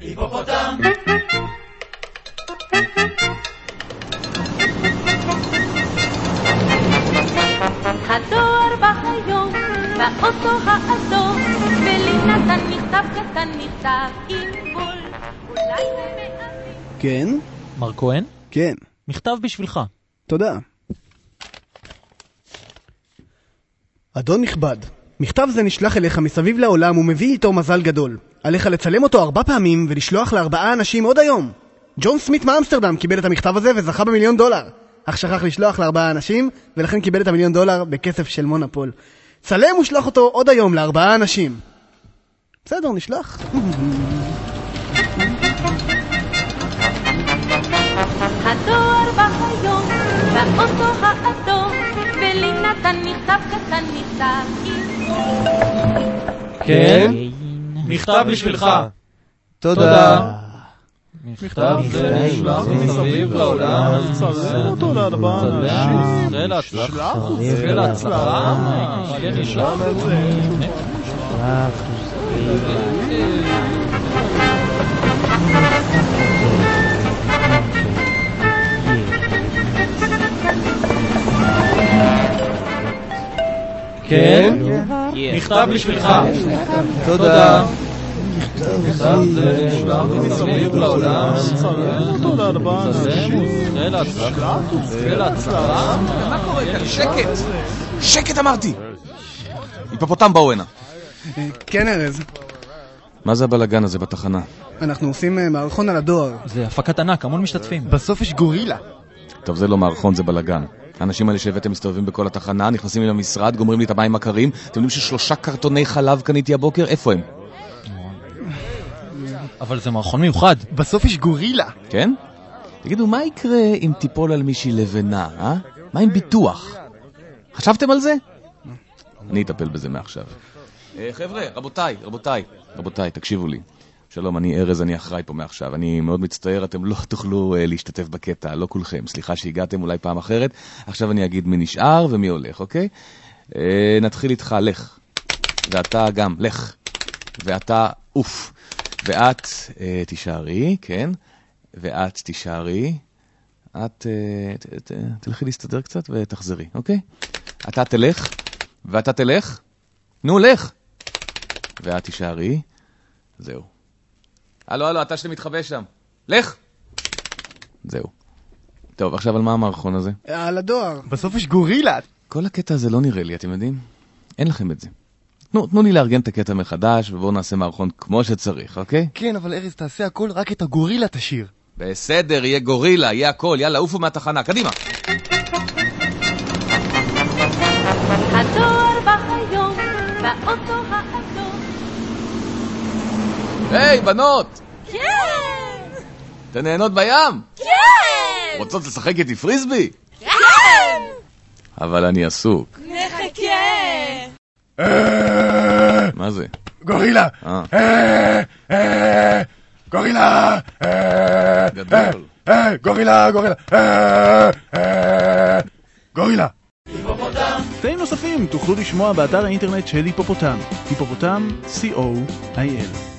היפופוטם! הדואר בא היום, באוטו האדום, ולי נתן מכתב קטן מכתב עם בול, אולי זה מאמין. כן? מר כהן, כן. מכתב בשבילך. תודה. אדון נכבד, מכתב זה נשלח אליך מסביב לעולם ומביא איתו מזל גדול. עליך לצלם אותו ארבע פעמים ולשלוח לארבעה אנשים עוד היום. ג'ון סמית מאמסטרדם קיבל את המכתב הזה וזכה במיליון דולר. אך שכח לשלוח לארבעה אנשים, ולכן קיבל את המיליון דולר בכסף של מונופול. צלם ושלח אותו עוד היום לארבעה אנשים. בסדר, נשלח. הדואר בא היום, באוטו האדום, ולי נתן מכתב קטן מכתב עם בול. כן? מכתב בשבילך. תודה. מכתב זה נשלח מסביב לעולם, צלם אותו לארבעה אנשים. להצלחה. זה להצלחה. נשלח את זה. להצלחה. מה קורה כאן? שקט! שקט אמרתי! היפופוטם באו הנה. כן, ארז. מה זה הבלגן הזה בתחנה? אנחנו עושים אה, מערכון על הדואר. זה הפקת ענק, המון משתתפים. בסוף יש גורילה. טוב, זה לא מערכון, זה בלגן. האנשים האלה שהבאתם מסתובבים בכל התחנה, נכנסים לי למשרד, גומרים לי את המים הקרים. אתם יודעים ששלושה קרטוני חלב קניתי הבוקר? איפה הם? אבל זה מערכון מיוחד. בסוף יש גורילה. כן? תגידו, מה יקרה אם תיפול על מישהי לבנה, אה? מה עם ביטוח? חשבתם על זה? אני אטפל בזה מעכשיו. אה, חבר'ה, רבותיי, רבותיי, רבותיי, תקשיבו לי. שלום, אני ארז, אני אחראי פה מעכשיו. אני מאוד מצטער, אתם לא תוכלו uh, להשתתף בקטע, לא כולכם. סליחה שהגעתם, אולי פעם אחרת. עכשיו אני אגיד מי נשאר ומי הולך, אוקיי? Uh, נתחיל איתך, לך. ואתה גם, לך. ואתה, אוף. ואת uh, תישארי, כן? ואת תישארי. את uh, ת, ת, תלכי להסתדר קצת ותחזרי, אוקיי? אתה תלך, ואתה תלך. נו, לך. ואת תישארי. זהו. הלו, הלו, אתה שמתחבא שם. לך! זהו. טוב, עכשיו על מה המערכון הזה? על הדואר. בסוף יש גורילה. כל הקטע הזה לא נראה לי, אתם יודעים? אין לכם את זה. תנו, תנו לי לארגן את הקטע מחדש, ובואו נעשה מערכון כמו שצריך, אוקיי? כן, אבל ארז, תעשה הכל, רק את הגורילה תשאיר. בסדר, יהיה גורילה, יהיה הכל, יאללה, עופו מהתחנה, קדימה! הדואר בא היום, באוטו. היי, בנות! כן! אתן נהנות בים? כן! רוצות לשחק איתי פריסבי? כן! אבל אני עסוק. נחכה! מה זה? גורילה! אה, אה, אה, גורילה! אה, גדול. אה, גורילה, גורילה! אה, אה, גורילה! קטעים נוספים תוכלו לשמוע באתר האינטרנט של היפופוטם, היפופוטם, co.il.